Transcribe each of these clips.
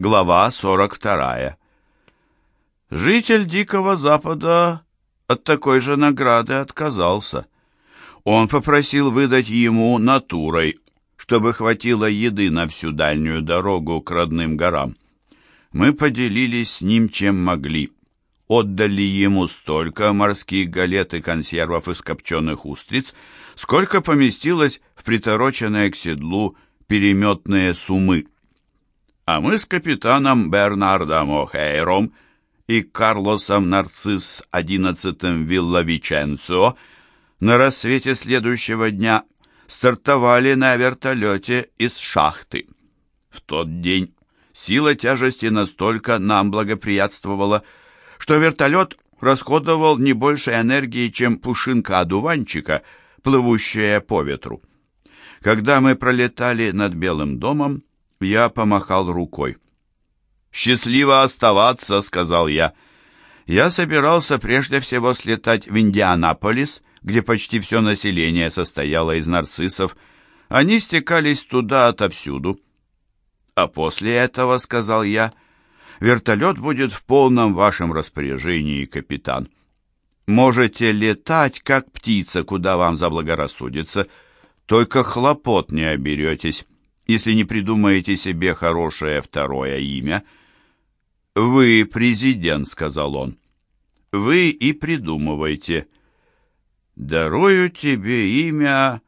Глава 42. Житель Дикого Запада от такой же награды отказался. Он попросил выдать ему натурой, чтобы хватило еды на всю дальнюю дорогу к родным горам. Мы поделились с ним чем могли. Отдали ему столько морских галет и консервов из копченых устриц, сколько поместилось в притороченные к седлу переметные сумы а мы с капитаном Бернардом О'Хейром и Карлосом Нарцисс XI Виллавиченцо на рассвете следующего дня стартовали на вертолете из шахты. В тот день сила тяжести настолько нам благоприятствовала, что вертолет расходовал не больше энергии, чем пушинка одуванчика, плывущая по ветру. Когда мы пролетали над Белым домом, я помахал рукой. «Счастливо оставаться», — сказал я. Я собирался прежде всего слетать в Индианаполис, где почти все население состояло из нарциссов. Они стекались туда отовсюду. «А после этого», — сказал я, — «вертолет будет в полном вашем распоряжении, капитан. Можете летать, как птица, куда вам заблагорассудится, только хлопот не оберетесь» если не придумаете себе хорошее второе имя. «Вы президент», — сказал он. «Вы и придумывайте». «Дарую тебе имя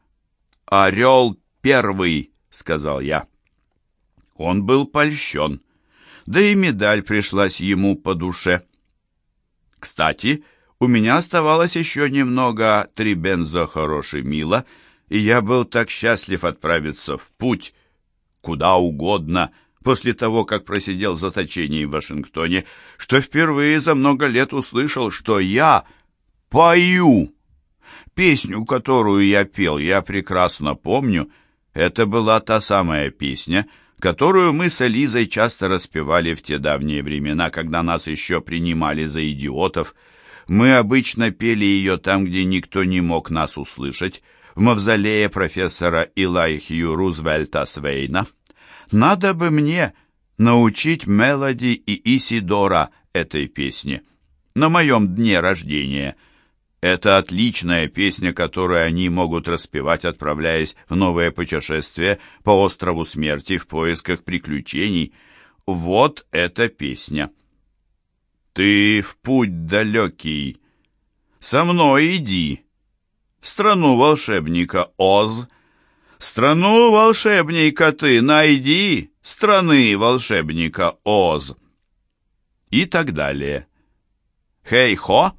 Орел Первый», — сказал я. Он был польщен, да и медаль пришлась ему по душе. Кстати, у меня оставалось еще немного три бензо хороший мила, и я был так счастлив отправиться в путь, куда угодно после того, как просидел в заточении в Вашингтоне, что впервые за много лет услышал, что я пою. Песню, которую я пел, я прекрасно помню. Это была та самая песня, которую мы с Элизой часто распевали в те давние времена, когда нас еще принимали за идиотов. Мы обычно пели ее там, где никто не мог нас услышать, в мавзолее профессора Илайхью Рузвельта Свейна. Надо бы мне научить Мелоди и Исидора этой песне на моем дне рождения. Это отличная песня, которую они могут распевать, отправляясь в новое путешествие по острову смерти в поисках приключений. Вот эта песня. Ты в путь далекий, со мной иди, страну волшебника Оз — Страну волшебника ты найди, страны волшебника Оз. И так далее. Хей-хо!